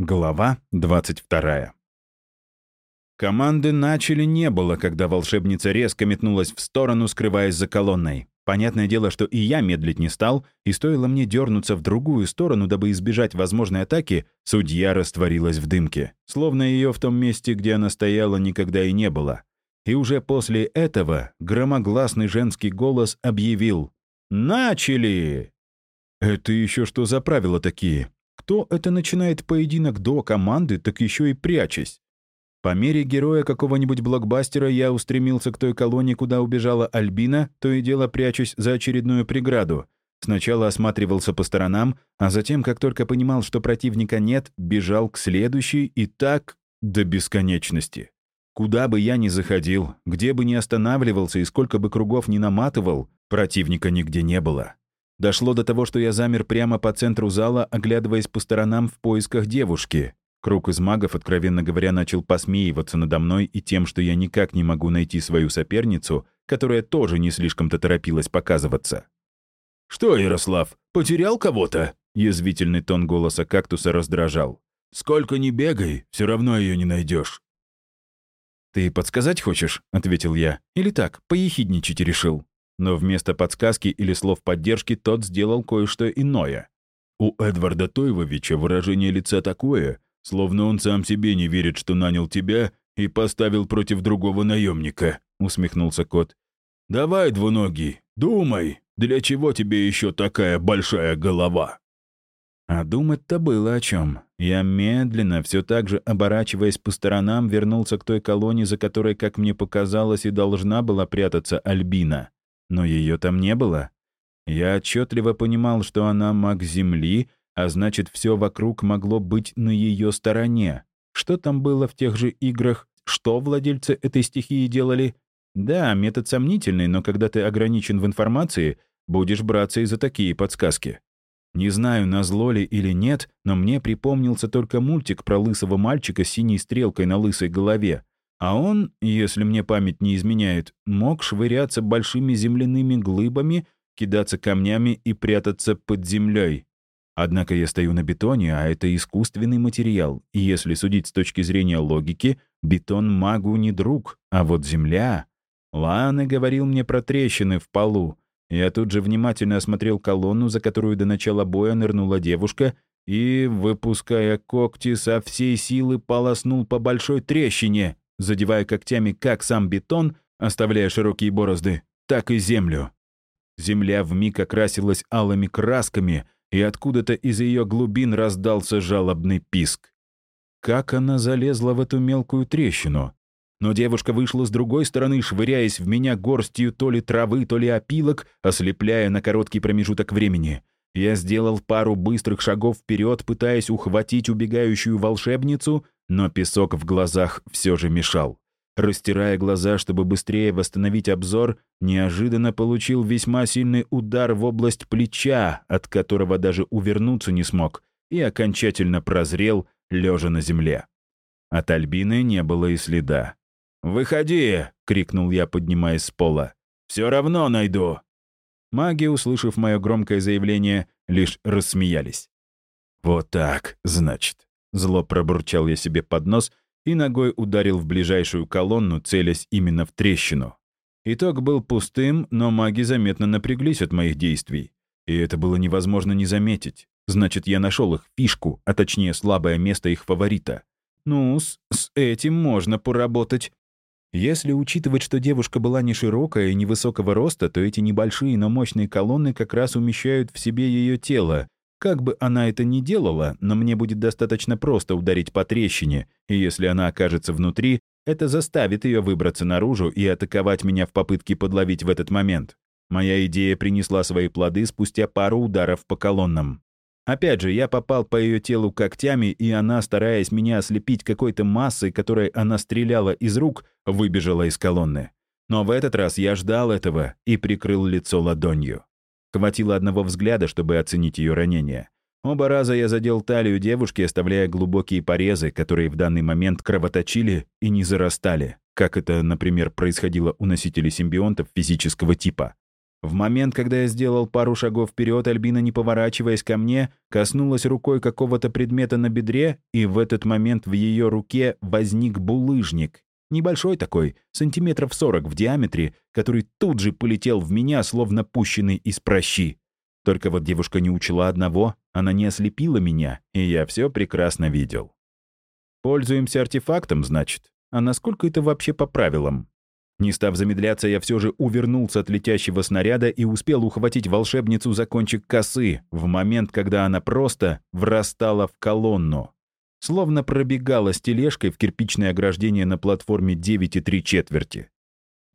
Глава 22. Команды начали не было, когда волшебница резко метнулась в сторону, скрываясь за колонной. Понятное дело, что и я медлить не стал, и стоило мне дернуться в другую сторону, дабы избежать возможной атаки, судья растворилась в дымке, словно ее в том месте, где она стояла, никогда и не было. И уже после этого громогласный женский голос объявил «Начали!» «Это еще что за правила такие?» Кто это начинает поединок до команды, так еще и прячась? По мере героя какого-нибудь блокбастера я устремился к той колонии, куда убежала Альбина, то и дело прячусь за очередную преграду. Сначала осматривался по сторонам, а затем, как только понимал, что противника нет, бежал к следующей и так до бесконечности. Куда бы я ни заходил, где бы ни останавливался и сколько бы кругов ни наматывал, противника нигде не было. Дошло до того, что я замер прямо по центру зала, оглядываясь по сторонам в поисках девушки. Круг из магов, откровенно говоря, начал посмеиваться надо мной и тем, что я никак не могу найти свою соперницу, которая тоже не слишком-то торопилась показываться. «Что, Ярослав, потерял кого-то?» Язвительный тон голоса кактуса раздражал. «Сколько ни бегай, все равно ее не найдешь. «Ты подсказать хочешь?» — ответил я. «Или так, поехидничать решил?» Но вместо подсказки или слов поддержки тот сделал кое-что иное. У Эдварда Тойвовича выражение лица такое, словно он сам себе не верит, что нанял тебя и поставил против другого наемника, усмехнулся кот. «Давай, двуногий, думай, для чего тебе еще такая большая голова?» А думать-то было о чем. Я медленно, все так же оборачиваясь по сторонам, вернулся к той колонии, за которой, как мне показалось, и должна была прятаться Альбина. Но ее там не было. Я отчетливо понимал, что она маг Земли, а значит, все вокруг могло быть на ее стороне. Что там было в тех же играх? Что владельцы этой стихии делали? Да, метод сомнительный, но когда ты ограничен в информации, будешь браться и за такие подсказки. Не знаю, назло ли или нет, но мне припомнился только мультик про лысого мальчика с синей стрелкой на лысой голове. А он, если мне память не изменяет, мог швыряться большими земляными глыбами, кидаться камнями и прятаться под землей. Однако я стою на бетоне, а это искусственный материал, и если судить с точки зрения логики, бетон магу не друг, а вот земля... Ланы говорил мне про трещины в полу. Я тут же внимательно осмотрел колонну, за которую до начала боя нырнула девушка, и, выпуская когти, со всей силы полоснул по большой трещине задевая когтями как сам бетон, оставляя широкие борозды, так и землю. Земля вмиг окрасилась алыми красками, и откуда-то из ее глубин раздался жалобный писк. Как она залезла в эту мелкую трещину? Но девушка вышла с другой стороны, швыряясь в меня горстью то ли травы, то ли опилок, ослепляя на короткий промежуток времени. Я сделал пару быстрых шагов вперед, пытаясь ухватить убегающую волшебницу, но песок в глазах все же мешал. Растирая глаза, чтобы быстрее восстановить обзор, неожиданно получил весьма сильный удар в область плеча, от которого даже увернуться не смог, и окончательно прозрел, лежа на земле. От Альбины не было и следа. «Выходи!» — крикнул я, поднимаясь с пола. «Все равно найду!» Маги, услышав мое громкое заявление, лишь рассмеялись. «Вот так, значит». Зло пробурчал я себе под нос и ногой ударил в ближайшую колонну, целясь именно в трещину. Итог был пустым, но маги заметно напряглись от моих действий. И это было невозможно не заметить. Значит, я нашел их фишку, а точнее слабое место их фаворита. Ну, с, с этим можно поработать. Если учитывать, что девушка была не широкая и невысокого роста, то эти небольшие, но мощные колонны как раз умещают в себе ее тело, как бы она это ни делала, но мне будет достаточно просто ударить по трещине, и если она окажется внутри, это заставит ее выбраться наружу и атаковать меня в попытке подловить в этот момент. Моя идея принесла свои плоды спустя пару ударов по колоннам. Опять же, я попал по ее телу когтями, и она, стараясь меня ослепить какой-то массой, которой она стреляла из рук, выбежала из колонны. Но в этот раз я ждал этого и прикрыл лицо ладонью. Хватило одного взгляда, чтобы оценить ее ранение. Оба раза я задел талию девушки, оставляя глубокие порезы, которые в данный момент кровоточили и не зарастали, как это, например, происходило у носителей симбионтов физического типа. В момент, когда я сделал пару шагов вперед, Альбина, не поворачиваясь ко мне, коснулась рукой какого-то предмета на бедре, и в этот момент в ее руке возник булыжник. Небольшой такой, сантиметров сорок в диаметре, который тут же полетел в меня, словно пущенный из прощи. Только вот девушка не учла одного, она не ослепила меня, и я все прекрасно видел. Пользуемся артефактом, значит? А насколько это вообще по правилам? Не став замедляться, я все же увернулся от летящего снаряда и успел ухватить волшебницу за кончик косы в момент, когда она просто врастала в колонну. Словно пробегала с тележкой в кирпичное ограждение на платформе 9 и 3 четверти.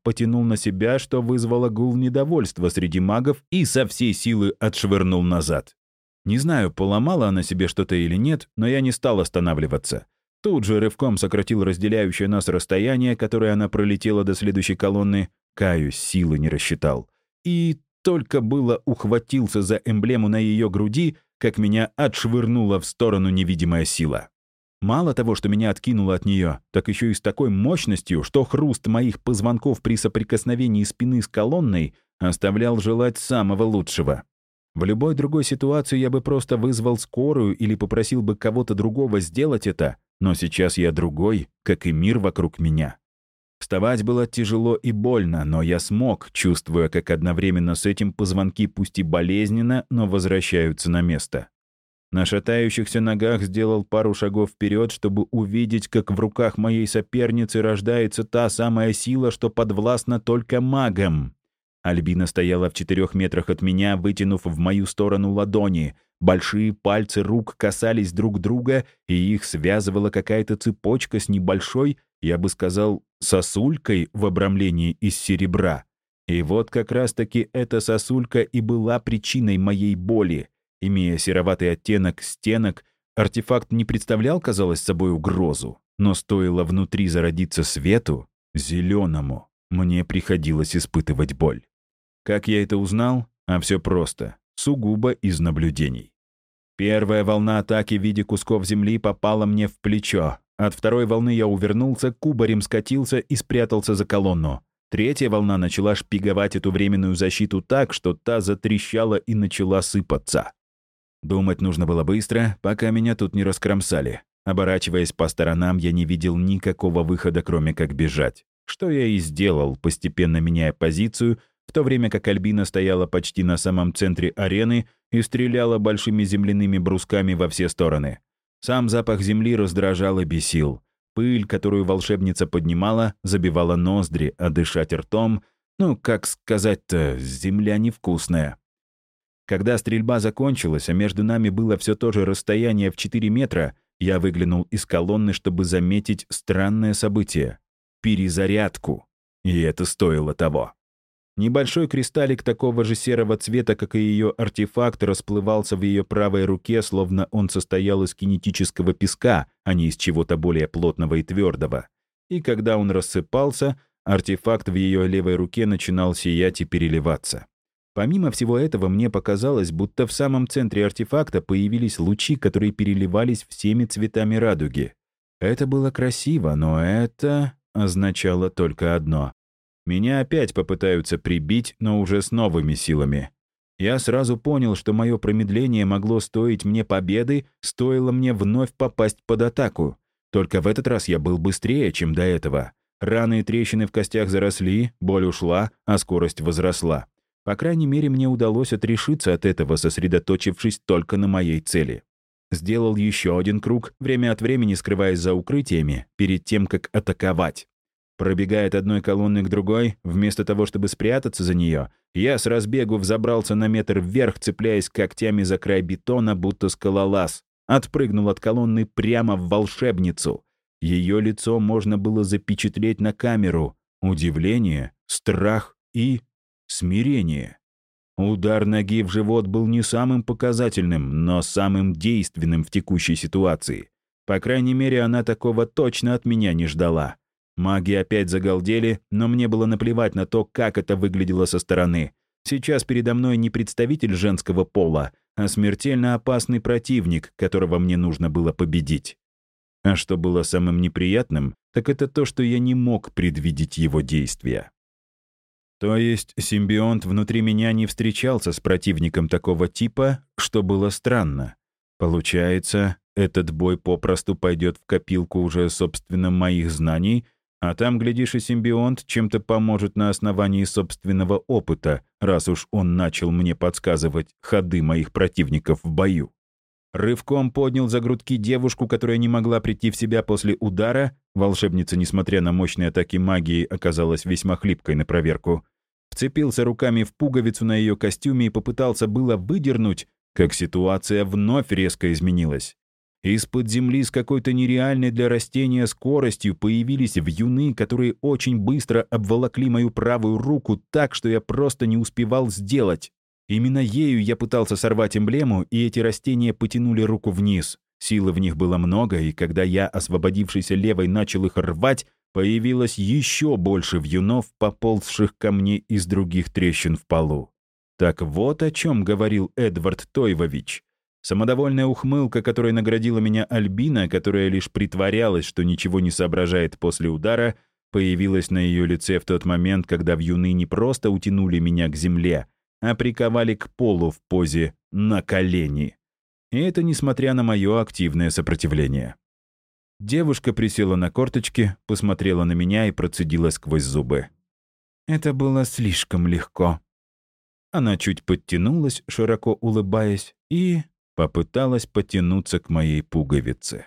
Потянул на себя, что вызвало гул недовольства среди магов и со всей силы отшвырнул назад. Не знаю, поломала она себе что-то или нет, но я не стал останавливаться. Тут же рывком сократил разделяющее нас расстояние, которое она пролетела до следующей колонны. Каюсь, силы не рассчитал. И только было ухватился за эмблему на ее груди, как меня отшвырнула в сторону невидимая сила. Мало того, что меня откинуло от нее, так еще и с такой мощностью, что хруст моих позвонков при соприкосновении спины с колонной оставлял желать самого лучшего. В любой другой ситуации я бы просто вызвал скорую или попросил бы кого-то другого сделать это, но сейчас я другой, как и мир вокруг меня. Вставать было тяжело и больно, но я смог, чувствуя, как одновременно с этим позвонки пусть и болезненно, но возвращаются на место. На шатающихся ногах сделал пару шагов вперед, чтобы увидеть, как в руках моей соперницы рождается та самая сила, что подвластна только магам. Альбина стояла в четырех метрах от меня, вытянув в мою сторону ладони. Большие пальцы рук касались друг друга, и их связывала какая-то цепочка с небольшой, я бы сказал, сосулькой в обрамлении из серебра. И вот как раз-таки эта сосулька и была причиной моей боли. Имея сероватый оттенок стенок, артефакт не представлял, казалось, собой угрозу. Но стоило внутри зародиться свету, зеленому, мне приходилось испытывать боль. Как я это узнал? А все просто. Сугубо из наблюдений. Первая волна атаки в виде кусков земли попала мне в плечо. От второй волны я увернулся, кубарем скатился и спрятался за колонну. Третья волна начала шпиговать эту временную защиту так, что та затрещала и начала сыпаться. Думать нужно было быстро, пока меня тут не раскромсали. Оборачиваясь по сторонам, я не видел никакого выхода, кроме как бежать. Что я и сделал, постепенно меняя позицию — в то время как Альбина стояла почти на самом центре арены и стреляла большими земляными брусками во все стороны. Сам запах земли раздражал и бесил. Пыль, которую волшебница поднимала, забивала ноздри, а дышать ртом, ну, как сказать-то, земля невкусная. Когда стрельба закончилась, а между нами было все то же расстояние в 4 метра, я выглянул из колонны, чтобы заметить странное событие — перезарядку. И это стоило того. Небольшой кристаллик такого же серого цвета, как и ее артефакт, расплывался в ее правой руке, словно он состоял из кинетического песка, а не из чего-то более плотного и твердого. И когда он рассыпался, артефакт в ее левой руке начинал сиять и переливаться. Помимо всего этого, мне показалось, будто в самом центре артефакта появились лучи, которые переливались всеми цветами радуги. Это было красиво, но это означало только одно. Меня опять попытаются прибить, но уже с новыми силами. Я сразу понял, что мое промедление могло стоить мне победы, стоило мне вновь попасть под атаку. Только в этот раз я был быстрее, чем до этого. Раны и трещины в костях заросли, боль ушла, а скорость возросла. По крайней мере, мне удалось отрешиться от этого, сосредоточившись только на моей цели. Сделал еще один круг, время от времени скрываясь за укрытиями, перед тем, как атаковать. Пробегая от одной колонны к другой, вместо того, чтобы спрятаться за нее, я с разбегу взобрался на метр вверх, цепляясь когтями за край бетона, будто скалолаз. Отпрыгнул от колонны прямо в волшебницу. Ее лицо можно было запечатлеть на камеру. Удивление, страх и смирение. Удар ноги в живот был не самым показательным, но самым действенным в текущей ситуации. По крайней мере, она такого точно от меня не ждала. Маги опять загалдели, но мне было наплевать на то, как это выглядело со стороны. Сейчас передо мной не представитель женского пола, а смертельно опасный противник, которого мне нужно было победить. А что было самым неприятным, так это то, что я не мог предвидеть его действия. То есть симбионт внутри меня не встречался с противником такого типа, что было странно. Получается, этот бой попросту пойдет в копилку уже, собственно, моих знаний, а там, глядишь, и симбионт чем-то поможет на основании собственного опыта, раз уж он начал мне подсказывать ходы моих противников в бою. Рывком поднял за грудки девушку, которая не могла прийти в себя после удара. Волшебница, несмотря на мощные атаки магии, оказалась весьма хлипкой на проверку. Вцепился руками в пуговицу на ее костюме и попытался было выдернуть, как ситуация вновь резко изменилась. Из-под земли с какой-то нереальной для растения скоростью появились вьюны, которые очень быстро обволокли мою правую руку так, что я просто не успевал сделать. Именно ею я пытался сорвать эмблему, и эти растения потянули руку вниз. Силы в них было много, и когда я, освободившийся левой, начал их рвать, появилось еще больше вьюнов, поползших ко мне из других трещин в полу. Так вот о чем говорил Эдвард Тойвович. Самодовольная ухмылка, которой наградила меня Альбина, которая лишь притворялась, что ничего не соображает после удара, появилась на ее лице в тот момент, когда вьюны не просто утянули меня к земле, а приковали к полу в позе «на колени». И это несмотря на мое активное сопротивление. Девушка присела на корточки, посмотрела на меня и процедила сквозь зубы. Это было слишком легко. Она чуть подтянулась, широко улыбаясь, и попыталась потянуться к моей пуговице.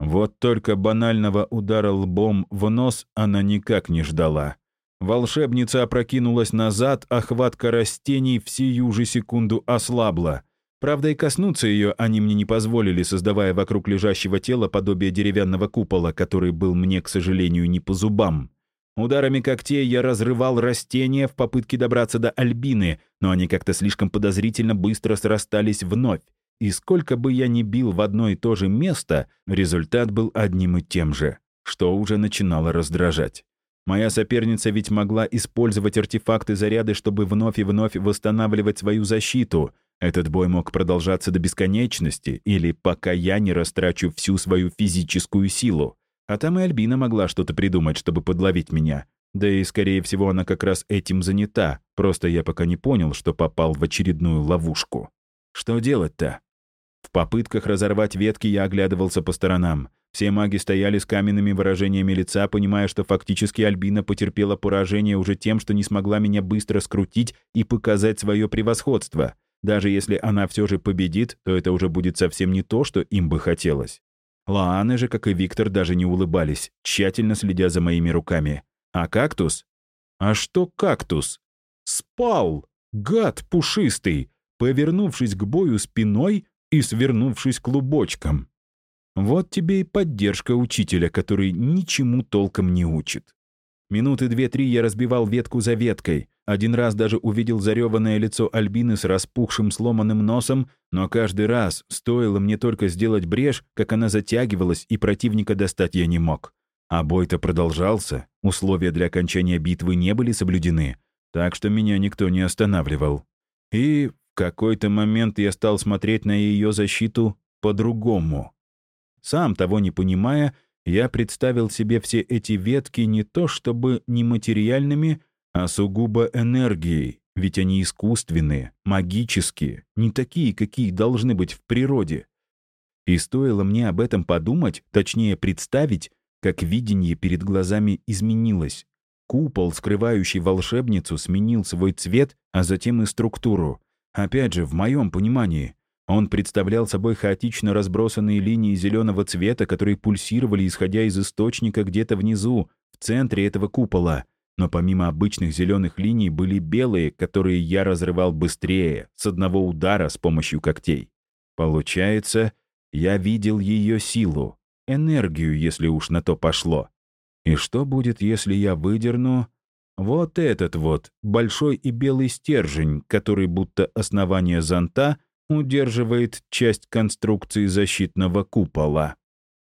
Вот только банального удара лбом в нос она никак не ждала. Волшебница опрокинулась назад, а хватка растений в сию же секунду ослабла. Правда, и коснуться ее они мне не позволили, создавая вокруг лежащего тела подобие деревянного купола, который был мне, к сожалению, не по зубам. Ударами когтей я разрывал растения в попытке добраться до Альбины, но они как-то слишком подозрительно быстро срастались вновь. И сколько бы я ни бил в одно и то же место, результат был одним и тем же, что уже начинало раздражать. Моя соперница ведь могла использовать артефакты заряды, чтобы вновь и вновь восстанавливать свою защиту. Этот бой мог продолжаться до бесконечности, или пока я не растрачу всю свою физическую силу. А там и Альбина могла что-то придумать, чтобы подловить меня. Да и, скорее всего, она как раз этим занята. Просто я пока не понял, что попал в очередную ловушку. Что делать-то? В попытках разорвать ветки я оглядывался по сторонам. Все маги стояли с каменными выражениями лица, понимая, что фактически Альбина потерпела поражение уже тем, что не смогла меня быстро скрутить и показать свое превосходство. Даже если она все же победит, то это уже будет совсем не то, что им бы хотелось. Лааны же, как и Виктор, даже не улыбались, тщательно следя за моими руками. А кактус? А что кактус? Спал! Гад пушистый! Повернувшись к бою спиной и свернувшись клубочком. Вот тебе и поддержка учителя, который ничему толком не учит. Минуты две-три я разбивал ветку за веткой. Один раз даже увидел зареванное лицо Альбины с распухшим сломанным носом, но каждый раз, стоило мне только сделать брешь, как она затягивалась, и противника достать я не мог. А бой-то продолжался, условия для окончания битвы не были соблюдены, так что меня никто не останавливал. И в какой-то момент я стал смотреть на ее защиту по-другому. Сам того не понимая, я представил себе все эти ветки не то чтобы нематериальными, а сугубо энергией, ведь они искусственные, магические, не такие, какие должны быть в природе. И стоило мне об этом подумать, точнее представить, как видение перед глазами изменилось. Купол, скрывающий волшебницу, сменил свой цвет, а затем и структуру. Опять же, в моем понимании, он представлял собой хаотично разбросанные линии зеленого цвета, которые пульсировали, исходя из источника где-то внизу, в центре этого купола. Но помимо обычных зеленых линий были белые, которые я разрывал быстрее, с одного удара с помощью когтей. Получается, я видел ее силу, энергию, если уж на то пошло. И что будет, если я выдерну вот этот вот большой и белый стержень, который будто основание зонта — удерживает часть конструкции защитного купола.